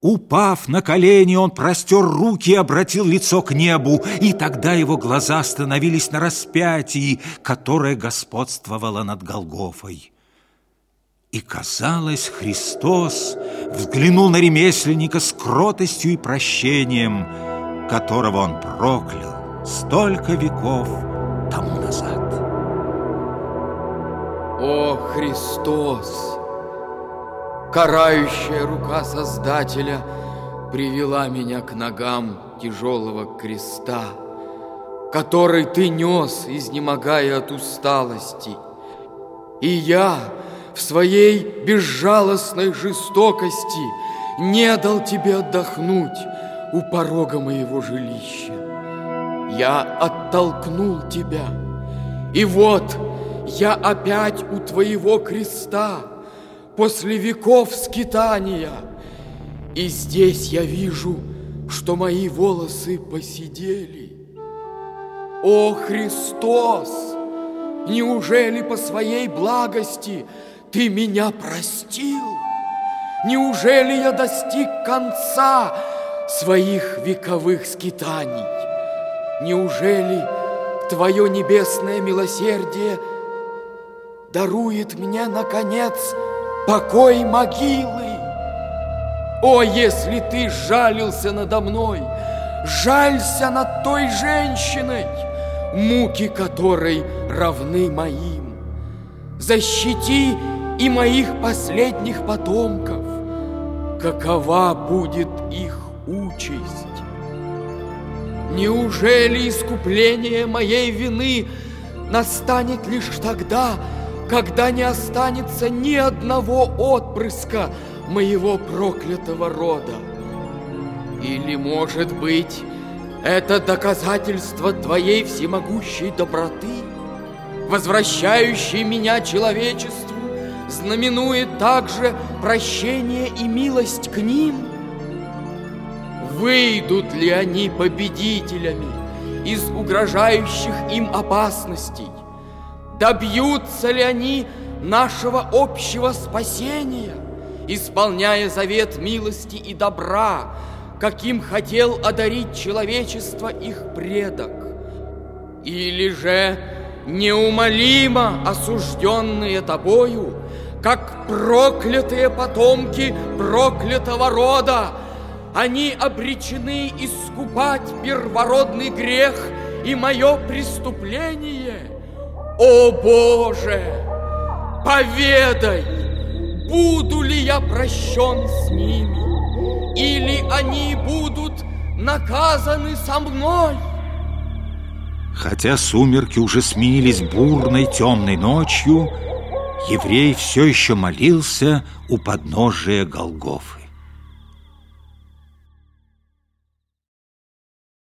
Упав на колени, он простер руки и обратил лицо к небу, и тогда его глаза остановились на распятии, которое господствовало над Голгофой. И, казалось, Христос взглянул на ремесленника с кротостью и прощением, которого он проклял столько веков тому назад. О, Христос! Карающая рука Создателя привела меня к ногам тяжелого креста, который ты нес, изнемогая от усталости. И я в своей безжалостной жестокости не дал тебе отдохнуть у порога моего жилища. Я оттолкнул тебя, и вот я опять у твоего креста, после веков скитания. И здесь я вижу, что мои волосы посидели. О, Христос! Неужели по своей благости Ты меня простил? Неужели я достиг конца своих вековых скитаний? Неужели Твое небесное милосердие дарует мне, наконец, покой могилы. О, если ты жалился надо мной, жалься над той женщиной, муки которой равны моим. Защити и моих последних потомков, какова будет их участь. Неужели искупление моей вины настанет лишь тогда, когда не останется ни одного отпрыска моего проклятого рода. Или, может быть, это доказательство твоей всемогущей доброты, возвращающей меня человечеству, знаменует также прощение и милость к ним? Выйдут ли они победителями из угрожающих им опасностей? Добьются ли они нашего общего спасения, исполняя завет милости и добра, каким хотел одарить человечество их предок? Или же неумолимо осужденные тобою, как проклятые потомки проклятого рода, они обречены искупать первородный грех и мое преступление – о Боже, поведай, буду ли я прощен с ними, или они будут наказаны со мной? Хотя сумерки уже сменились бурной темной ночью, еврей все еще молился у подножия Голгофы.